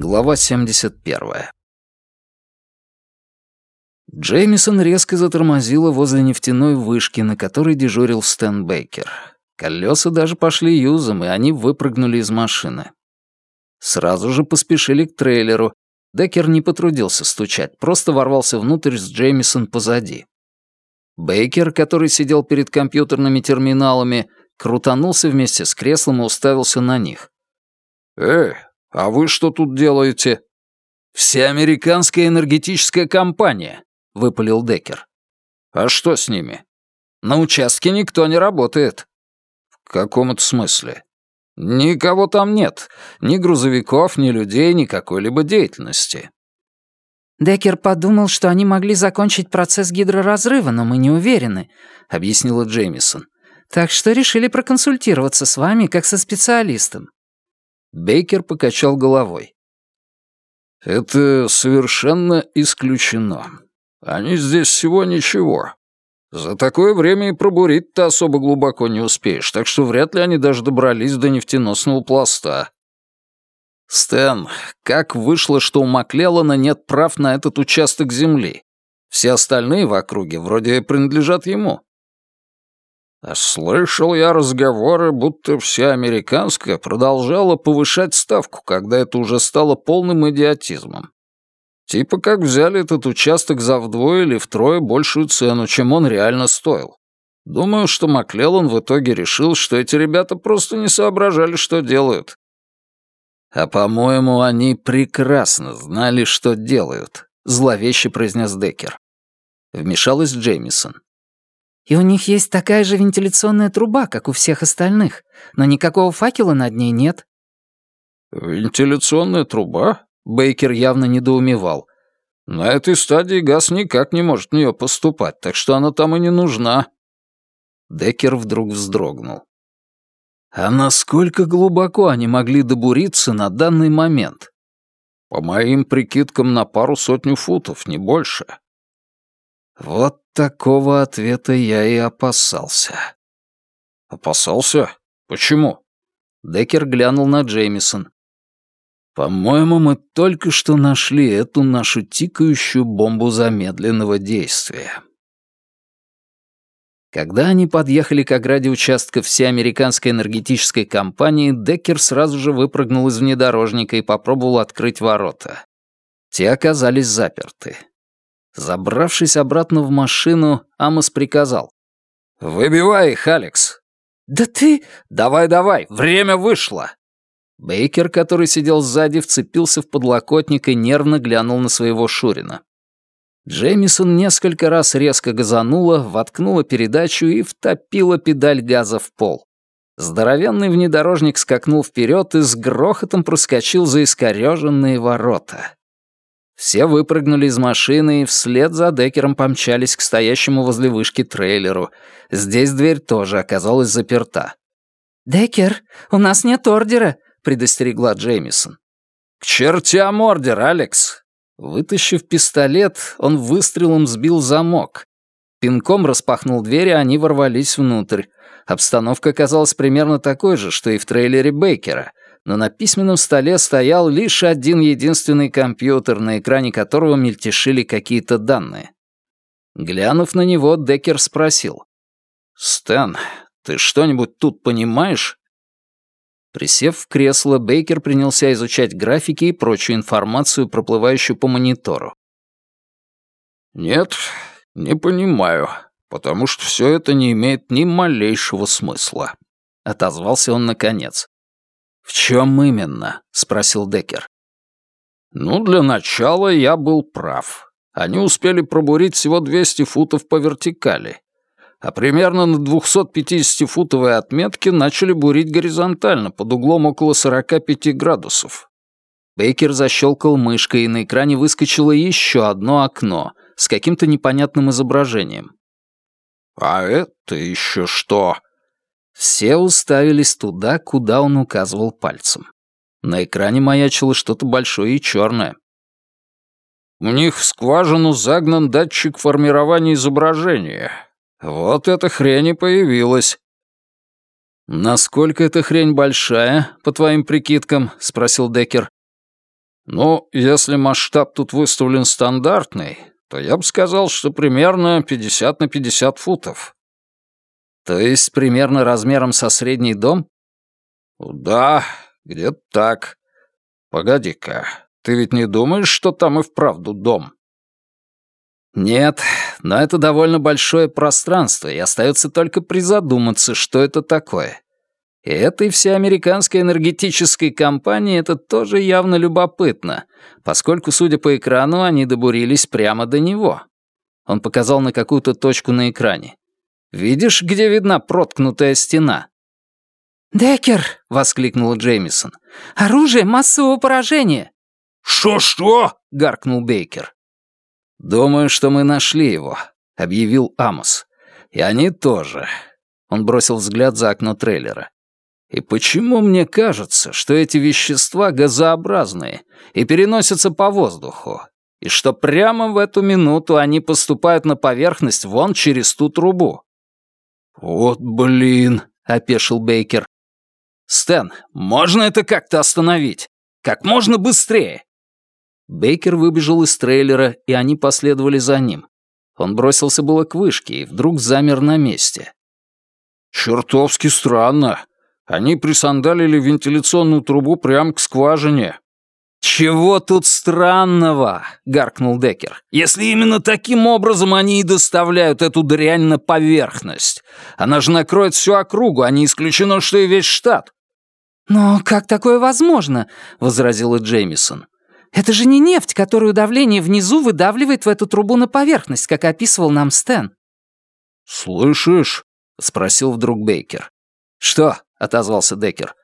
Глава 71. Джеймисон резко затормозила возле нефтяной вышки, на которой дежурил Стэн Бейкер. Колеса даже пошли юзом, и они выпрыгнули из машины. Сразу же поспешили к трейлеру. Деккер не потрудился стучать, просто ворвался внутрь с Джеймисон позади. Бейкер, который сидел перед компьютерными терминалами, крутанулся вместе с креслом и уставился на них. «Эй, а вы что тут делаете?» «Всеамериканская энергетическая компания», — выпалил Деккер. «А что с ними?» «На участке никто не работает». «В каком это смысле?» «Никого там нет. Ни грузовиков, ни людей, ни какой-либо деятельности». Деккер подумал, что они могли закончить процесс гидроразрыва, но мы не уверены», — объяснила Джеймисон. «Так что решили проконсультироваться с вами, как со специалистом». Бейкер покачал головой. «Это совершенно исключено. Они здесь всего ничего. За такое время и пробурить-то особо глубоко не успеешь, так что вряд ли они даже добрались до нефтеносного пласта». «Стэн, как вышло, что у Маклеллана нет прав на этот участок земли? Все остальные в округе вроде принадлежат ему». А слышал я разговоры, будто вся американская продолжала повышать ставку, когда это уже стало полным идиотизмом. Типа как взяли этот участок за вдвое или втрое большую цену, чем он реально стоил. Думаю, что Маклеллан в итоге решил, что эти ребята просто не соображали, что делают. «А, по-моему, они прекрасно знали, что делают», — зловеще произнес Деккер. Вмешалась Джеймисон. И у них есть такая же вентиляционная труба, как у всех остальных, но никакого факела над ней нет». «Вентиляционная труба?» Бейкер явно недоумевал. «На этой стадии газ никак не может в нее поступать, так что она там и не нужна». Деккер вдруг вздрогнул. «А насколько глубоко они могли добуриться на данный момент?» «По моим прикидкам, на пару сотню футов, не больше». Вот такого ответа я и опасался. Опасался? Почему? Деккер глянул на Джеймисон. По-моему, мы только что нашли эту нашу тикающую бомбу замедленного действия. Когда они подъехали к ограде участка всеамериканской энергетической компании, Деккер сразу же выпрыгнул из внедорожника и попробовал открыть ворота. Те оказались заперты. Забравшись обратно в машину, Амос приказал. «Выбивай их, Алекс!» «Да ты...» «Давай-давай, время вышло!» Бейкер, который сидел сзади, вцепился в подлокотник и нервно глянул на своего Шурина. Джеймисон несколько раз резко газанула, воткнула передачу и втопила педаль газа в пол. Здоровенный внедорожник скакнул вперед и с грохотом проскочил за искореженные ворота. Все выпрыгнули из машины и вслед за Деккером помчались к стоящему возле вышки трейлеру. Здесь дверь тоже оказалась заперта. «Деккер, у нас нет ордера», — предостерегла Джеймисон. «К чертям ордер, Алекс!» Вытащив пистолет, он выстрелом сбил замок. Пинком распахнул дверь, и они ворвались внутрь. Обстановка оказалась примерно такой же, что и в трейлере Бейкера — но на письменном столе стоял лишь один единственный компьютер, на экране которого мельтешили какие-то данные. Глянув на него, Деккер спросил. «Стэн, ты что-нибудь тут понимаешь?» Присев в кресло, Бейкер принялся изучать графики и прочую информацию, проплывающую по монитору. «Нет, не понимаю, потому что все это не имеет ни малейшего смысла», — отозвался он наконец. «В чем именно?» — спросил Деккер. «Ну, для начала я был прав. Они успели пробурить всего 200 футов по вертикали, а примерно на 250-футовой отметке начали бурить горизонтально под углом около 45 градусов. Бейкер защелкал мышкой, и на экране выскочило еще одно окно с каким-то непонятным изображением. «А это еще что?» Все уставились туда, куда он указывал пальцем. На экране маячило что-то большое и черное. «У них в скважину загнан датчик формирования изображения. Вот эта хрень и появилась». «Насколько эта хрень большая, по твоим прикидкам?» — спросил Деккер. «Ну, если масштаб тут выставлен стандартный, то я бы сказал, что примерно 50 на 50 футов». «То есть примерно размером со средний дом?» «Да, где-то так. Погоди-ка, ты ведь не думаешь, что там и вправду дом?» «Нет, но это довольно большое пространство, и остается только призадуматься, что это такое. И этой всей американской энергетической компании это тоже явно любопытно, поскольку, судя по экрану, они добурились прямо до него. Он показал на какую-то точку на экране. «Видишь, где видна проткнутая стена?» «Деккер!» — воскликнула Джеймисон. «Оружие массового поражения!» «Что-что?» — гаркнул Бейкер. «Думаю, что мы нашли его», — объявил Амос. «И они тоже». Он бросил взгляд за окно трейлера. И почему мне кажется, что эти вещества газообразные и переносятся по воздуху, и что прямо в эту минуту они поступают на поверхность вон через ту трубу? «Вот блин», — опешил Бейкер. «Стэн, можно это как-то остановить? Как можно быстрее?» Бейкер выбежал из трейлера, и они последовали за ним. Он бросился было к вышке и вдруг замер на месте. «Чертовски странно. Они присандалили вентиляционную трубу прямо к скважине. «Чего тут странного?» — гаркнул Деккер. «Если именно таким образом они и доставляют эту дрянь на поверхность. Она же накроет всю округу, а не исключено, что и весь штат». «Но как такое возможно?» — возразила Джеймисон. «Это же не нефть, которую давление внизу выдавливает в эту трубу на поверхность, как описывал нам Стэн». «Слышишь?» — спросил вдруг Бейкер. «Что?» — отозвался Деккер.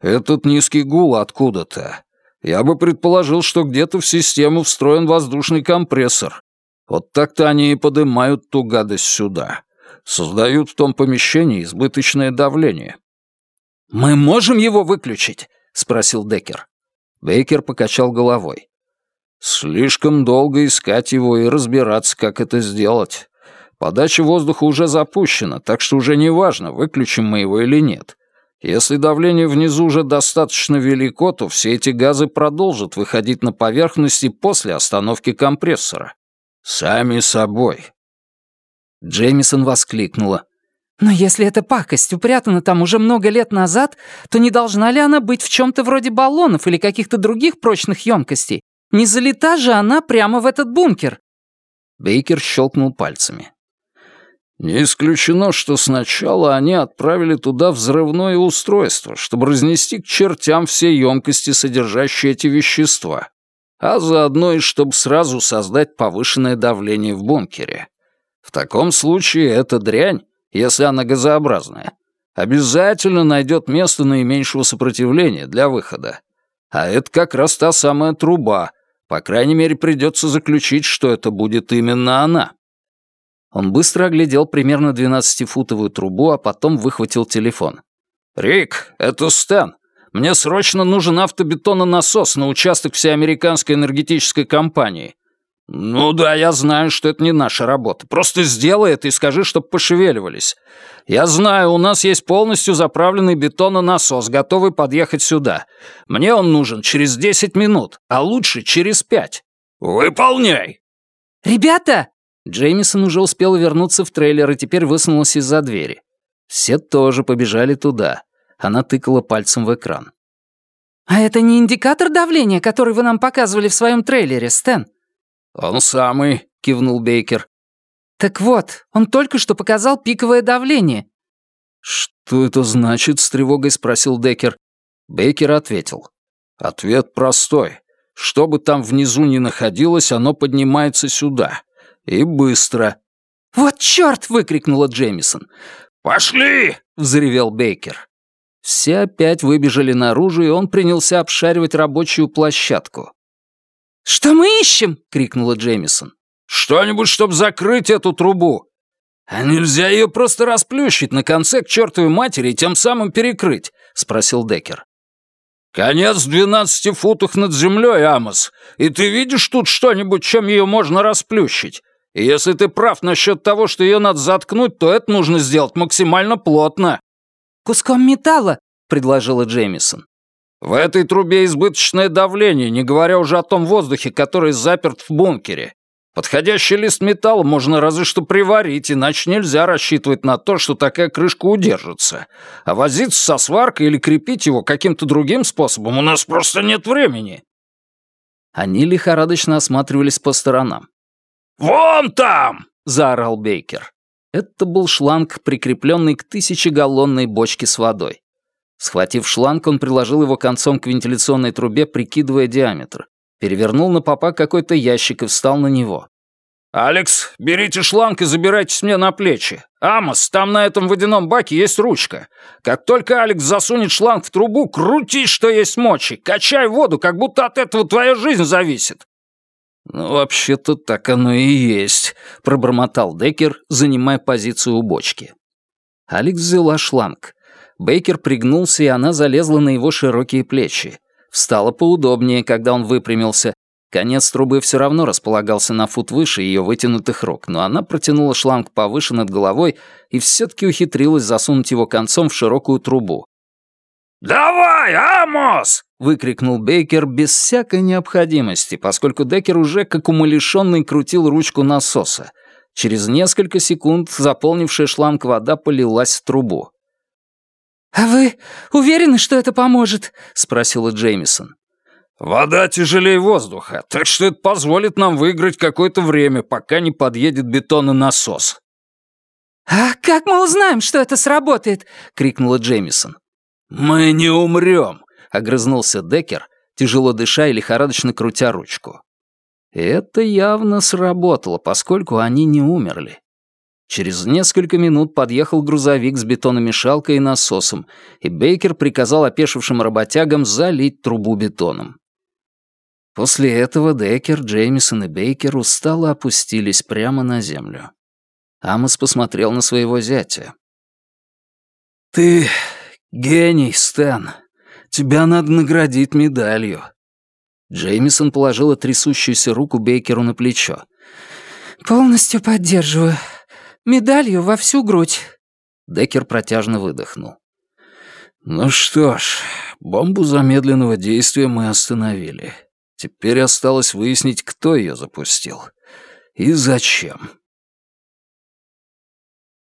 «Этот низкий гул откуда-то. Я бы предположил, что где-то в систему встроен воздушный компрессор. Вот так-то они и поднимают ту гадость сюда. Создают в том помещении избыточное давление». «Мы можем его выключить?» — спросил Деккер. Бейкер покачал головой. «Слишком долго искать его и разбираться, как это сделать. Подача воздуха уже запущена, так что уже не важно, выключим мы его или нет. Если давление внизу уже достаточно велико, то все эти газы продолжат выходить на поверхность и после остановки компрессора. Сами собой. Джеймисон воскликнула. «Но если эта пакость упрятана там уже много лет назад, то не должна ли она быть в чем-то вроде баллонов или каких-то других прочных емкостей? Не залита же она прямо в этот бункер?» Бейкер щелкнул пальцами. Не исключено, что сначала они отправили туда взрывное устройство, чтобы разнести к чертям все емкости, содержащие эти вещества, а заодно и чтобы сразу создать повышенное давление в бункере. В таком случае эта дрянь, если она газообразная, обязательно найдет место наименьшего сопротивления для выхода. А это как раз та самая труба. По крайней мере, придется заключить, что это будет именно она. Он быстро оглядел примерно 12-футовую трубу, а потом выхватил телефон. «Рик, это Стэн. Мне срочно нужен автобетононасос на участок всей американской энергетической компании. Ну да, я знаю, что это не наша работа. Просто сделай это и скажи, чтоб пошевеливались. Я знаю, у нас есть полностью заправленный бетононасос, готовый подъехать сюда. Мне он нужен через 10 минут, а лучше через 5. Выполняй!» «Ребята!» Джеймисон уже успел вернуться в трейлер и теперь высунулся из-за двери. Все тоже побежали туда. Она тыкала пальцем в экран. «А это не индикатор давления, который вы нам показывали в своем трейлере, Стэн?» «Он самый», — кивнул Бейкер. «Так вот, он только что показал пиковое давление». «Что это значит?» — с тревогой спросил Деккер. Бейкер ответил. «Ответ простой. Что бы там внизу ни находилось, оно поднимается сюда. И быстро. «Вот чёрт!» — выкрикнула Джеймисон. «Пошли!» — взревел Бейкер. Все опять выбежали наружу, и он принялся обшаривать рабочую площадку. «Что мы ищем?» — крикнула Джеймисон. «Что-нибудь, чтобы закрыть эту трубу. А нельзя ее просто расплющить на конце к чертовой матери и тем самым перекрыть?» — спросил Деккер. «Конец в двенадцати футах над землей, Амос, и ты видишь тут что-нибудь, чем ее можно расплющить? И если ты прав насчет того, что ее надо заткнуть, то это нужно сделать максимально плотно». «Куском металла», — предложила Джеймисон. В этой трубе избыточное давление, не говоря уже о том воздухе, который заперт в бункере. Подходящий лист металла можно разве что приварить, иначе нельзя рассчитывать на то, что такая крышка удержится. А возиться со сваркой или крепить его каким-то другим способом у нас просто нет времени». Они лихорадочно осматривались по сторонам. «Вон там!» — заорал Бейкер. Это был шланг, прикрепленный к тысячегаллонной бочке с водой. Схватив шланг, он приложил его концом к вентиляционной трубе, прикидывая диаметр перевернул на попа какой-то ящик и встал на него. «Алекс, берите шланг и забирайтесь мне на плечи. Амос, там на этом водяном баке есть ручка. Как только Алекс засунет шланг в трубу, крутись, что есть мочи. Качай воду, как будто от этого твоя жизнь зависит». «Ну, вообще-то так оно и есть», — пробормотал Деккер, занимая позицию у бочки. Алекс взяла шланг. Бейкер пригнулся, и она залезла на его широкие плечи. Встала поудобнее, когда он выпрямился. Конец трубы все равно располагался на фут выше ее вытянутых рук, но она протянула шланг повыше над головой и все-таки ухитрилась засунуть его концом в широкую трубу. «Давай, Амос!» — выкрикнул Бейкер без всякой необходимости, поскольку Деккер уже как умалишенный крутил ручку насоса. Через несколько секунд заполнившая шланг вода полилась в трубу. «А вы уверены, что это поможет?» — спросила Джеймисон. «Вода тяжелее воздуха, так что это позволит нам выиграть какое-то время, пока не подъедет бетононасос». «А как мы узнаем, что это сработает?» — крикнула Джеймисон. «Мы не умрем», — огрызнулся Деккер, тяжело дыша и лихорадочно крутя ручку. это явно сработало, поскольку они не умерли. Через несколько минут подъехал грузовик с бетономешалкой и насосом, и Бейкер приказал опешившим работягам залить трубу бетоном. После этого Деккер, Джеймисон и Бейкер устало опустились прямо на землю. Амос посмотрел на своего зятя. «Ты гений, Стэн. Тебя надо наградить медалью». Джеймисон положила трясущуюся руку Бейкеру на плечо. «Полностью поддерживаю. Медалью во всю грудь». Деккер протяжно выдохнул. «Ну что ж, бомбу замедленного действия мы остановили. Теперь осталось выяснить, кто ее запустил и зачем».